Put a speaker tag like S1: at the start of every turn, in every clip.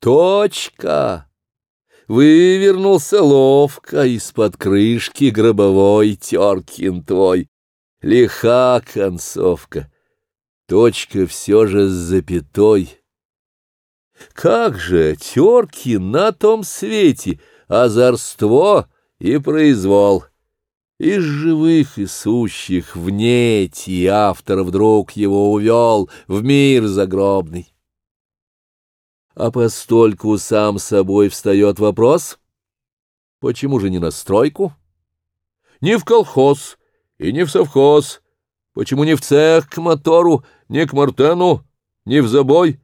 S1: Точка! Вывернулся ловко из-под крышки гробовой теркин твой. Лиха концовка. Точка все же с запятой. Как же терки на том свете, озорство и произвол. Из живых и сущих вне те автор вдруг его увел в мир загробный. А постольку сам собой встает вопрос, почему же не на стройку? Не в колхоз и не в совхоз, почему не в цех к мотору, не к Мартену, не в забой,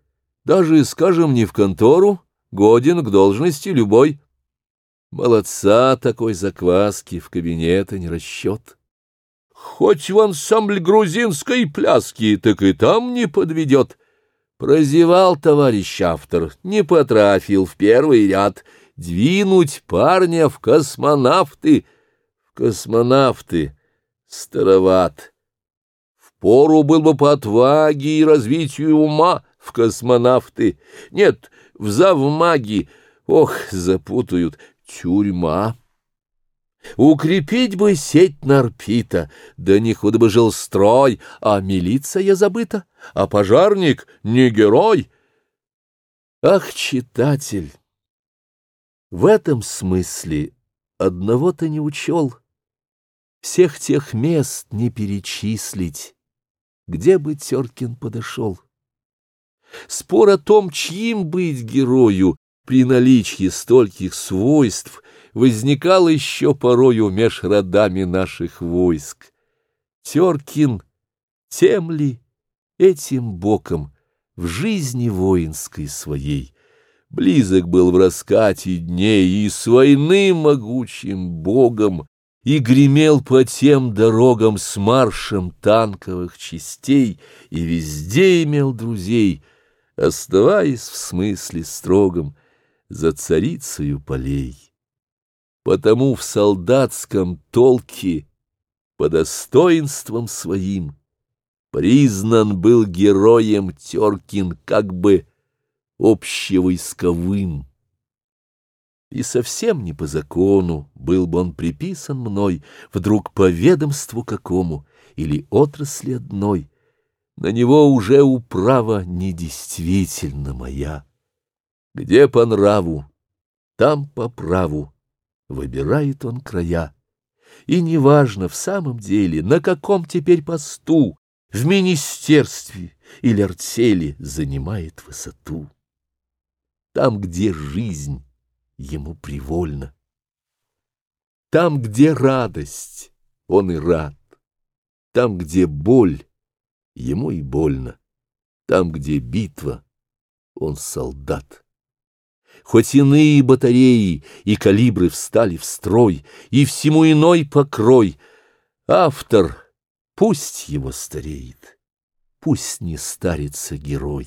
S1: даже, скажем, не в контору, годен к должности любой. Молодца такой закваски в кабинета не расчет. Хоть в ансамбль грузинской пляски, так и там не подведет — Прозевал товарищ автор, не потрафил в первый ряд. Двинуть парня в космонавты. В космонавты. Староват. В пору был бы по отваге и развитию ума в космонавты. Нет, в завмаги. Ох, запутают. Тюрьма. Укрепить бы сеть Нарпита, да не худо бы жил строй, а милиция забыта, а пожарник не герой. Ах, читатель, в этом смысле одного ты не учел, всех тех мест не перечислить, где бы Теркин подошел. Спор о том, чьим быть герою при наличии стольких свойств — возникал еще порою меж родами наших войск. Теркин тем ли, этим боком, в жизни воинской своей, близок был в раскате дней и с войны могучим богом, и гремел по тем дорогам с маршем танковых частей, и везде имел друзей, оставаясь в смысле строгом за царицею полей. Потому в солдатском толке по достоинствам своим признан был героем Теркин как бы общевойсковым. И совсем не по закону был бы он приписан мной вдруг по ведомству какому или отрасли одной. На него уже управа недействительна моя. Где по нраву, там по праву выбирает он края. И неважно в самом деле, на каком теперь посту, в министерстве или артели занимает высоту. Там, где жизнь ему привольна. Там, где радость, он и рад. Там, где боль, ему и больно. Там, где битва, он солдат. Хоть иные батареи и калибры встали в строй, И всему иной покрой. Автор, пусть его стареет, пусть не старится герой.